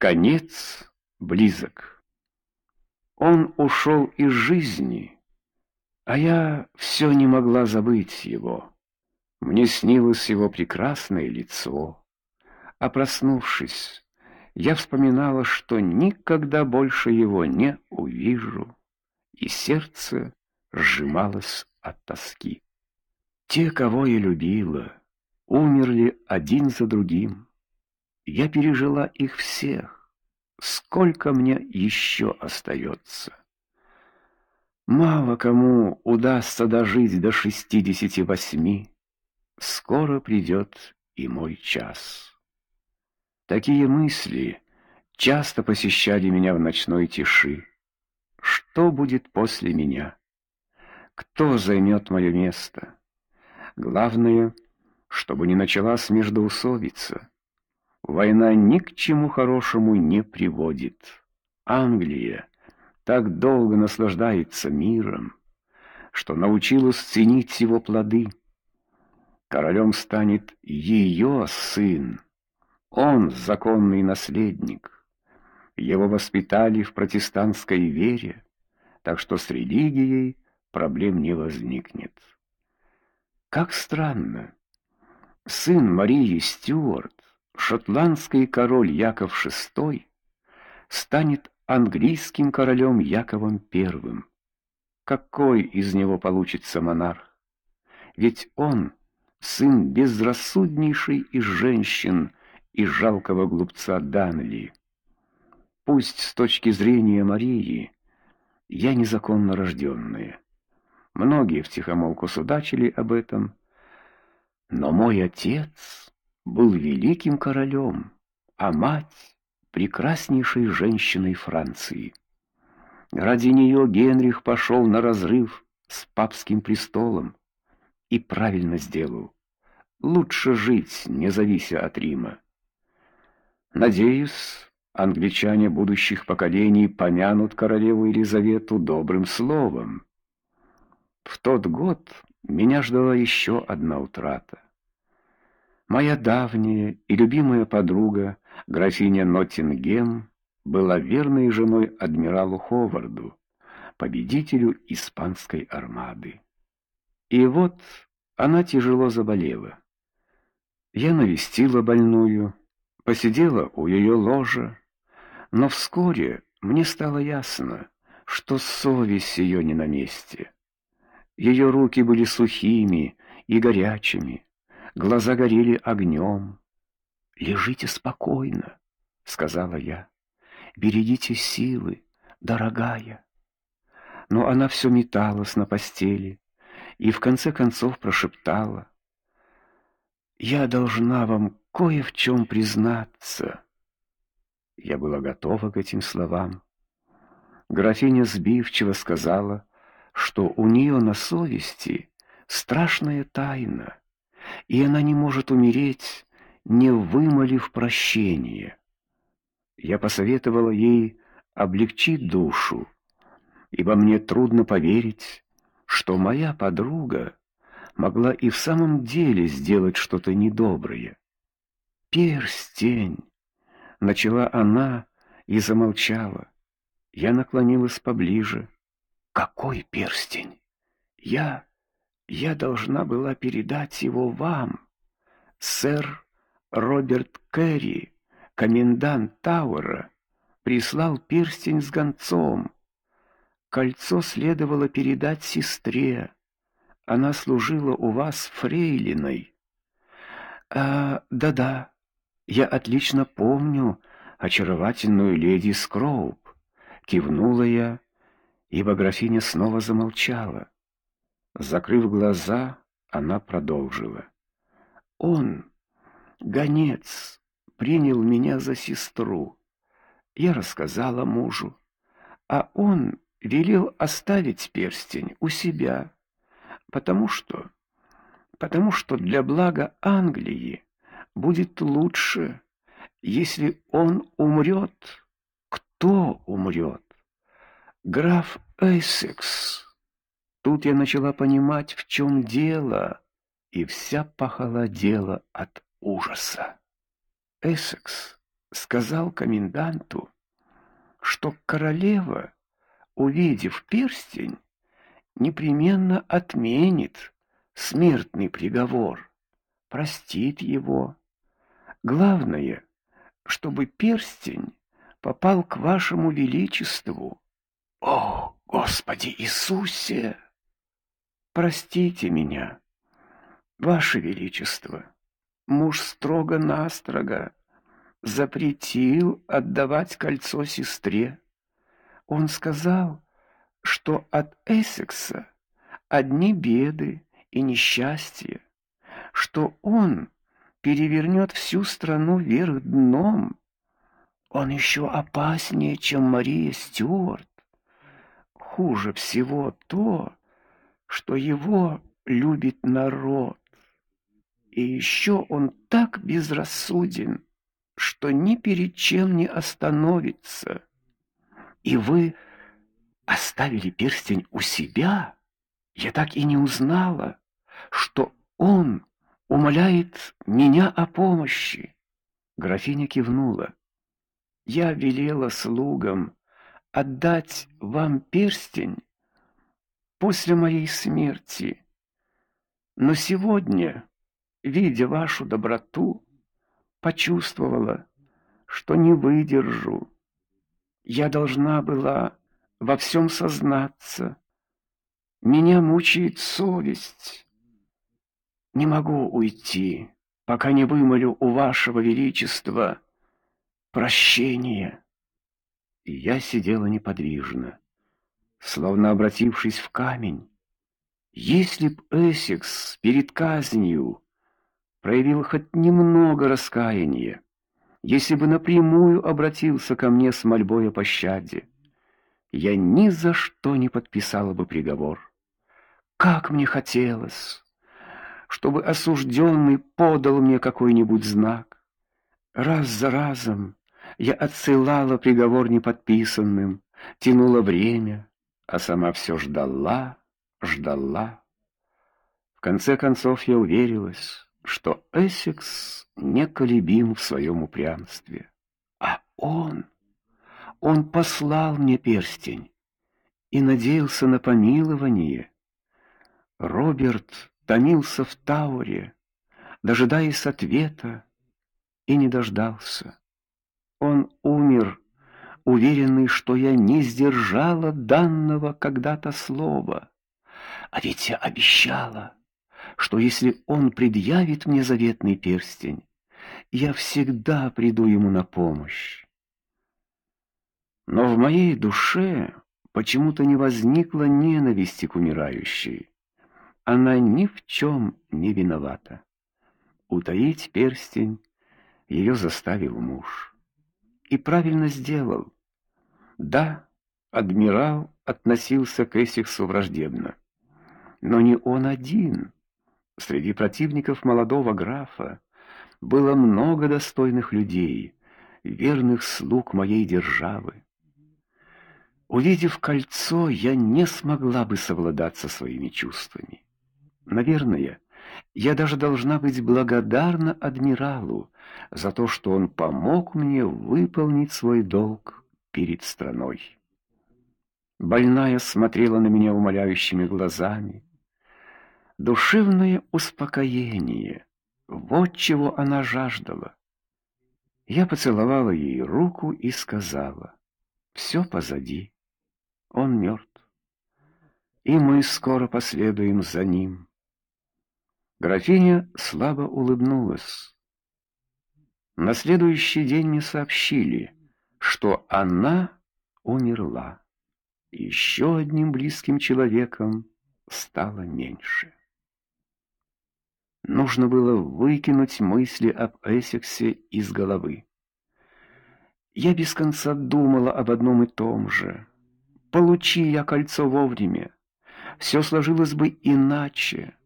Конец близок. Он ушел из жизни, а я все не могла забыть его. Мне снилось его прекрасное лицо, а проснувшись, я вспоминала, что никогда больше его не увижу, и сердце сжималось от тоски. Те, кого я любила, умерли один за другим. Я пережила их всех. Сколько мне еще остается? Мало кому удастся дожить до шестидесяти восьми. Скоро придет и мой час. Такие мысли часто посещали меня в ночной тиши. Что будет после меня? Кто займет мое место? Главное, чтобы не началась междоусобица. Война ни к чему хорошему не приводит. Англия так долго наслаждается миром, что научилась ценить его плоды. Королем станет ее сын. Он законный наследник. Его воспитали в протестантской вере, так что с религией проблем не возникнет. Как странно. Сын Марии Стюарт шотландский король Яков VI станет английским королем Яковом I. Какой из него получится монарх? Ведь он сын безрассуднейшей из женщин и жалкого глупца Данли. Пусть с точки зрения Марии я незаконно рожденная. Многие втихомолку судачили об этом, но мой отец был великим королем, а мать прекраснейшей женщиной Франции. Ради нее Генрих пошел на разрыв с папским престолом и правильно сделал. Лучше жить, не завися от Рима. Надеюсь, англичане будущих поколений помянут королеву Елизавету добрым словом. В тот год меня ждала еще одна утрата. Моя давняя и любимая подруга, графиня Ноттингем, была верной женой адмиралу Ховарду, победителю испанской армады. И вот она тяжело заболела. Я навестила больную, посидела у ее ложа, но вскоре мне стало ясно, что совесть ее не на месте. Ее руки были сухими и горячими, глаза горели огнем. "Лежите спокойно", сказала я. "Берегите силы, дорогая". Но она все металась на постели и в конце концов прошептала: "Я должна вам кое в чем признаться". Я была готова к этим словам. Графиня сбивчиво сказала, что у нее на совести страшная тайна и она не может умереть, не вымолив прощения. Я посоветовала ей облегчить душу, ибо мне трудно поверить, что моя подруга могла и в самом деле сделать что-то недоброе. Перстень, начала она и замолчала. Я наклонилась поближе. Какой перстень? Я я должна была передать его вам. Сэр Роберт Керри, комендант Тауэра, прислал перстень с гонцом. Кольцо следовало передать сестре. Она служила у вас фрейлиной. А, да-да. Я отлично помню очаровательную леди Скроуп. Кивнула я, ибо графиня снова замолчала. Закрыв глаза, она продолжила: "Он, гонец, принял меня за сестру. Я рассказала мужу, а он велел оставить перстень у себя, потому что потому что для блага Англии будет лучше, если он умрет. Кто умрет? Граф Эссекс. Тут я начала понимать, в чем дело, и вся похолодела от ужаса. Эссекс сказал коменданту, что королева, увидев перстень, непременно отменит смертный приговор, простит его. Главное, чтобы перстень попал к вашему величеству. О, Господи Иисусе! Простите меня, ваше величество. Муж строго-настрого запретил отдавать кольцо сестре. Он сказал, что от Эссекса одни беды и несчастья, что он перевернет всю страну вверх дном. Он еще опаснее, чем Мария Стюарт. Хуже всего то, что его любит народ. И еще он так безрассуден, что ни перед чем не остановится. И вы оставили перстень у себя? Я так и не узнала, что он умоляет меня о помощи. Графиня кивнула. Я велела слугам отдать вам перстень после моей смерти. Но сегодня, видя вашу доброту, почувствовала, что не выдержу. Я должна была во всем сознаться. Меня мучает совесть. Не могу уйти, пока не вымолю у вашего величества прощения. И я сидела неподвижно, словно обратившись в камень. Если б Эссекс перед казнью проявил хоть немного раскаяния, если бы напрямую обратился ко мне с мольбой о пощаде, я ни за что не подписала бы приговор. Как мне хотелось, чтобы осужденный подал мне какой-нибудь знак. Раз за разом я отсылала приговор неподписанным, тянула время, а сама все ждала, ждала. В конце концов я уверилась, что Эссекс неколебим в своем упрямстве. А он, он послал мне перстень и надеялся на помилование. Роберт томился в Тауре, дожидаясь ответа, и не дождался. Он умер, уверенный, что я не сдержала данного когда-то слова. А ведь я обещала что если он предъявит мне заветный перстень, я всегда приду ему на помощь. Но в моей душе почему-то не возникло ненависти к умирающей. Она ни в чем не виновата. Утаить перстень ее заставил муж. И правильно сделал. Да, адмирал относился к Эссексу враждебно. Но не он один. Среди противников молодого графа было много достойных людей, верных слуг моей державы. Увидев кольцо, я не смогла бы совладать со своими чувствами. Наверное, я даже должна быть благодарна адмиралу за то, что он помог мне выполнить свой долг перед страной. Больная смотрела на меня умоляющими глазами, душевное успокоение. Вот чего она жаждала. Я поцеловала ей руку и сказала: «Все позади. Он мертв. И мы скоро последуем за ним". Графиня слабо улыбнулась. На следующий день мне сообщили, что она умерла. Еще одним близким человеком стало меньше. Нужно было выкинуть мысли об Эссексе из головы. Я без конца думала об одном и том же. Получи я кольцо вовремя, все сложилось бы иначе.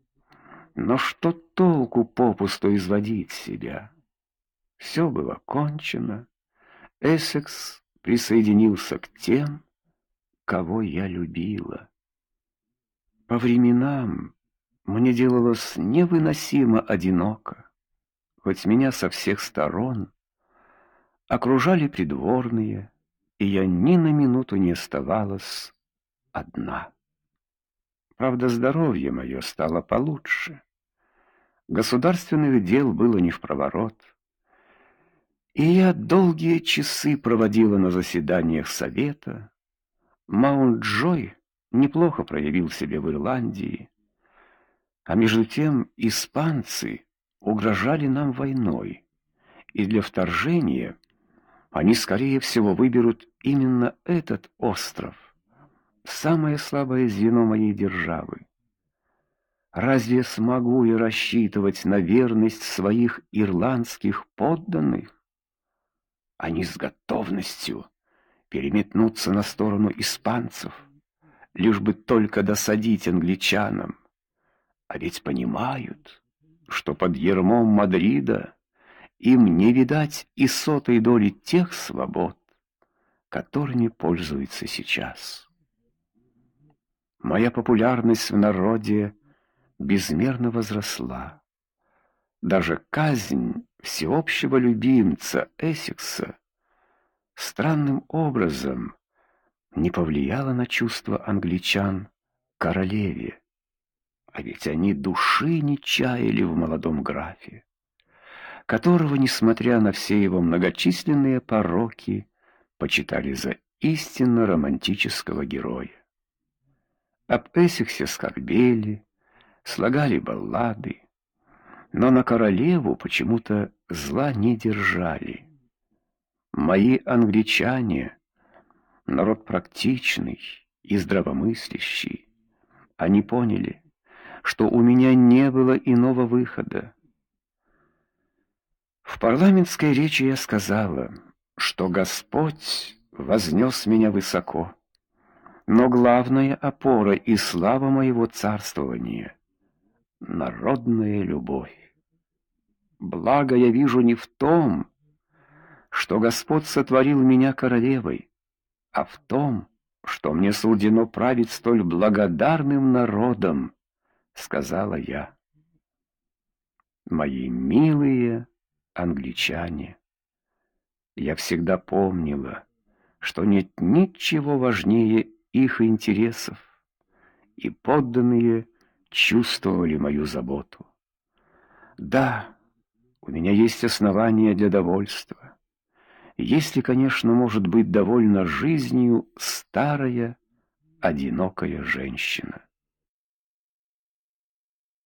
Но что толку попусту изводить себя? Все было кончено. Эссекс присоединился к тем, кого я любила. По временам мне делалось невыносимо одиноко, хоть меня со всех сторон окружали придворные, и я ни на минуту не оставалась одна. Правда, здоровье мое стало получше. Государственных дел было не в проворот. И я долгие часы проводила на заседаниях совета. Маунт-Джой неплохо проявил себя в Ирландии. А между тем испанцы угрожали нам войной, и для вторжения они скорее всего выберут именно этот остров, самое слабое звено моей державы. Разве смогу я рассчитывать на верность своих ирландских подданных? Они с готовностью переметнутся на сторону испанцев, лишь бы только досадить англичанам. А ведь понимают, что под ермом Мадрида им не видать и сотой доли тех свобод, которыми пользуются сейчас. Моя популярность в народе безмерно возросла. Даже казнь всеобщего любимца Эссекса странным образом не повлияла на чувства англичан к королеве. А ведь они души не чаяли в молодом графе, которого, несмотря на все его многочисленные пороки, почитали за истинно романтического героя. Об Эссексе скорбели, слагали баллады, но на королеву почему-то зла не держали. Мои англичане народ практичный и здравомыслящий. Они поняли, что у меня не было иного выхода. В парламентской речи я сказала, что Господь вознес меня высоко, но главная опора и слава моего царствования народная любовь. Благо я вижу не в том, что Господь сотворил меня королевой, а в том, что мне суждено править столь благодарным народом, сказала я. Мои милые англичане, я всегда помнила, что нет ничего важнее их интересов, и подданные чувствовали мою заботу. Да, у меня есть основания для довольства. Если, конечно, может быть довольна жизнью старая одинокая женщина.